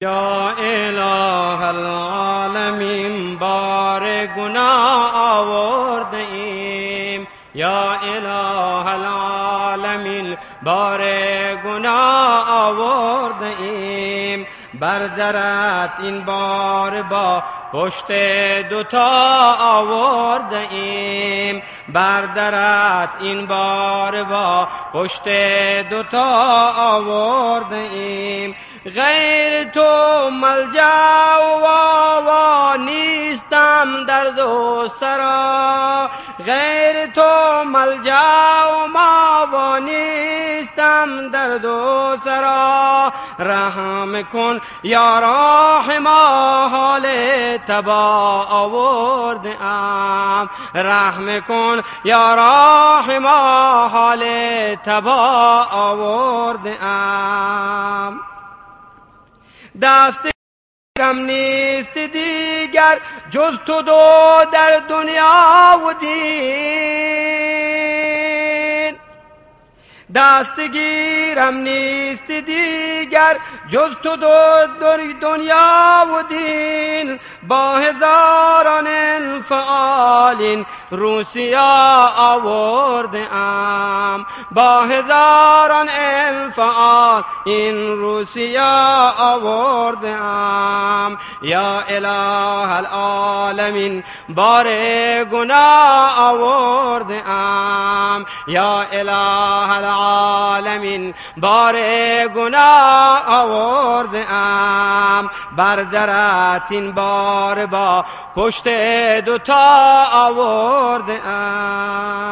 یا اله العالمین بار گناه آورده ایم یا اله العالمین بار گناه آورده ایم بردرت این بار با پشت دوتا آورده ایم بردرت این بار با پشت دوتا آورده ایم غیر تو ملجا و نیستم در دو سرا غیر تو ملجا و ماوا نیستم در دو سرا رحم کن یا ما حال تبا آورده ام رحم کن یا ما حال تبا آورده ام دست گیرم نیست دیگر جز تو دو در دنیا و دین. دست گیرم نیست دیگر جز تو دو در دنیا و دین. با هزاران انفعال روسیا آورده ام با هزاران انفعال این روسیا آورده ام یا اله العالمین بار گناه آورده ام یا اله العالمین بار گناه آورده ام بردرت این بار با پشت دوتا آورده ام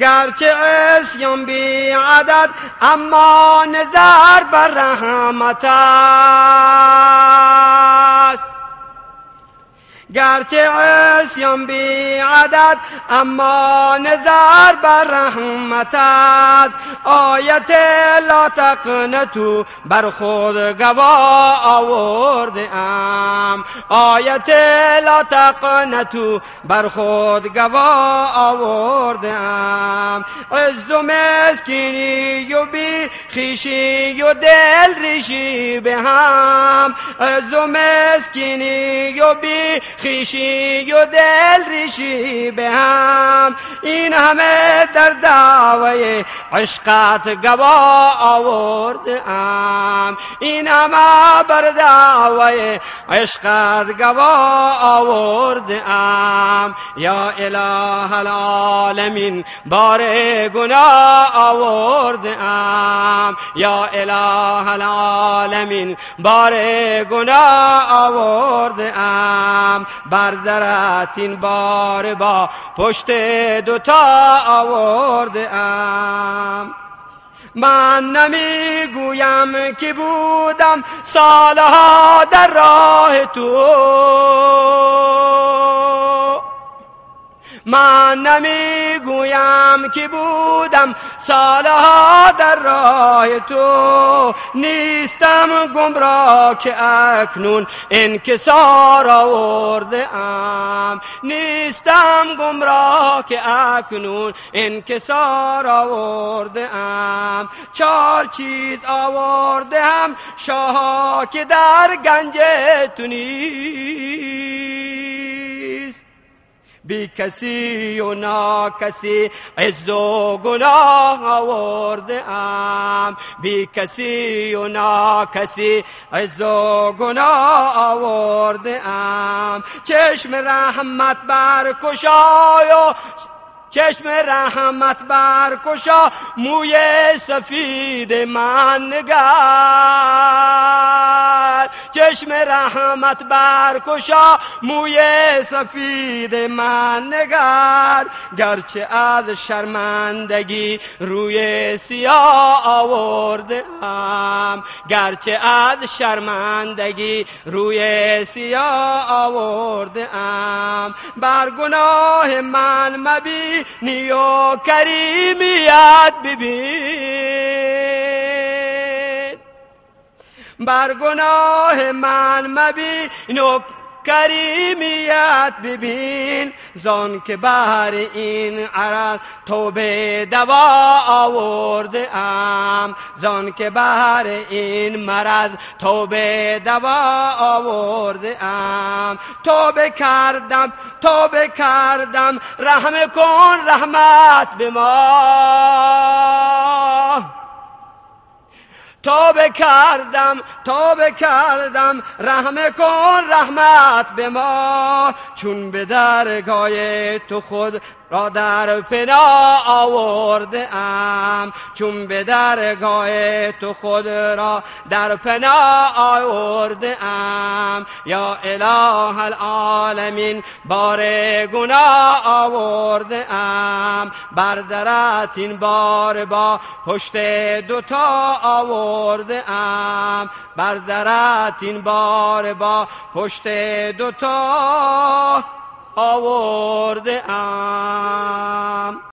گرچه اسیان بی عدد اما نظر بر رحمت است گرچه عصیان بی عدد اما نظر بر رحمتت. آیت لا تقنتو بر خود گوا آورده ام. آیت لا تقنتو بر خود گوا آورده ام. عز و مسکینی و بی خیشی و دل ریشی به هم. عز و مسکینی و بی خیشی و دل ریشی به هم. این همه در دعوی عشقت گوا آورده ام. این همه بر دعوی عشقت گوا آورده ام. یا اله العالمین بار گناه آورده ام. یا اله العالمین بار گناه آورده ام. بردرت این بار با پشت دوتا آورده ام. من نمی‌گویم که بودم سالها در راه تو. من نمی‌گویم که بودم سالها در راه تو نیستم گمراه که اکنون انکسار آورده ام. نیستم گمراه که اکنون انکسار آورده ام. چهار چیز آورده هم شاها که در گنج تو بی کسی و ناکسی عز و گناه آورده ام. بی کسی و ناکسی عز و گناه آورده ام. چشم رحمت بر کشای و چشم رحمت بر کشا موی سفید من نگر چشم رحمت بر کشا موی سفید من نگر. گرچه از شرمندگی روی سیاه آورده هم گرچه از شرمندگی روی سیاه آورده ام بر گناه من مبی نیو کریمیت ببین. بر گناه من مبین کریمیت ببین. زان که بهر این عرض توبه دوا آورده ام. زان که بهر این مرض توبه دوا آورده ام. توبه کردم توبه کردم. رحم کن رحمت به ما توبه کردم توبه کردم رحم کن رحمت به ما. چون به درگاه تو خود را در پنا آورده ام چون به درگاه تو خود را در پنا آورده ام یا اله العالمین بار گناه آورده ام بردرت این بار با پشت دوتا آورده ام بردرت این بار با پشت دوتا آورده ام.